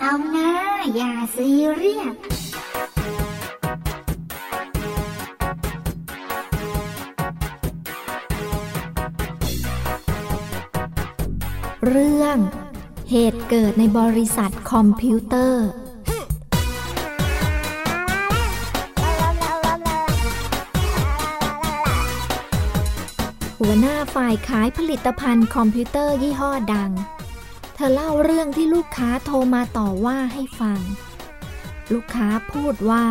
เอย่าซีเรียสเรื่อง เหตุเกิดในบริษัทคอมพิวเตอร์ หัวหน้าฝ่ายขายผลิตภัณฑ์คอมพิวเตอร์ยี่ห้อดัง ธอเล่าเรื่องที่ลูกค้าโทรมาต่อว่าให้ฟัง ลูกค้าพูดว่า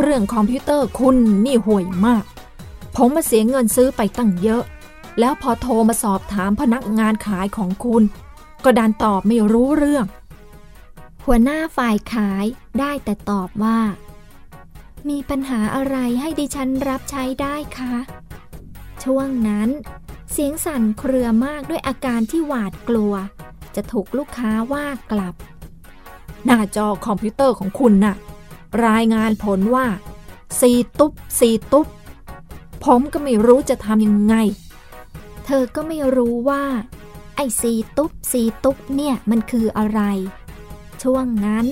เรื่องคอมพิวเตอร์คุณนี่ห่วยมาก ผมมาเสียเงินซื้อไปตั้งเยอะ แล้วพอโทรมาสอบถามพนักงานขายของคุณ ก็ดันตอบไม่รู้เรื่อง หัวหน้าฝ่ายขายได้แต่ตอบว่า มีปัญหาอะไรให้ดิฉันรับใช้ได้คะ ช่วงนั้น เสียงสั่นเครือมากด้วยอาการที่หวาดกลัว จะถูกลูกค้าว่ากลับ หน้าจอคอมพิวเตอร์ของคุณน่ะ รายงานผลว่าสีตุ๊บสีตุ๊บ ผมก็ไม่รู้จะทำยังไง เธอก็ไม่รู้ว่า ไอ้สีตุ๊บสีตุ๊บเนี่ยมันคืออะไร ช่วงนั้น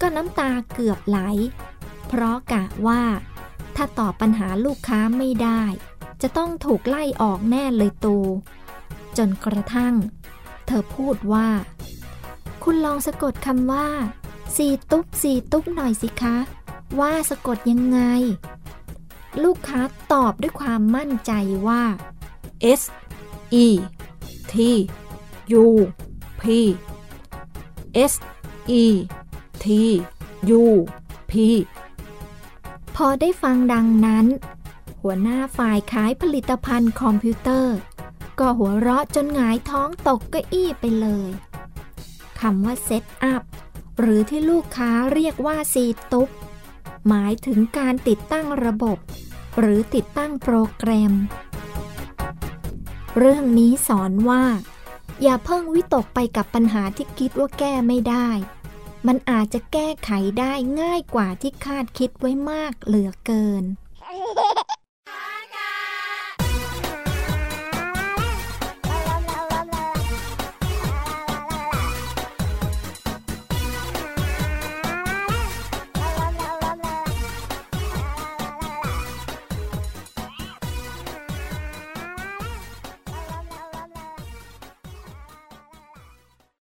ก็น้ำตาเกือบไหล เพราะกะว่า ถ้าตอบปัญหาลูกค้าไม่ได้ จะต้องถูกไล่ออกแน่เลยตู จนกระทั่ง ธอพูดว่า คุณลองสะกดคำว่าสีตุ๊บสีตุ๊บหน่อยสิคะ ว่าสะกดยังไง ลูกค้าตอบด้วยความมั่นใจว่า S E T U P S E T U P พอได้ฟังดังนั้น หัวหน้าฝ่ายขายผลิตภัณฑ์คอมพิวเตอร์ ก็หัวเราะจนหงายท้องตกเก้าอี้ไปเลยคำว่า Set Up หรือที่ลูกค้าเรียกว่าซีตุ๊บหมายถึงการติดตั้งระบบ หรือติดตั้งโปรแกรม เรื่องนี้สอนว่า อย่าเพิ่งวิตกไปกับปัญหาที่คิดว่าแก้ไม่ได้ มันอาจจะแก้ไขได้ง่ายกว่าที่คาดคิดไว้มากเหลือเกิน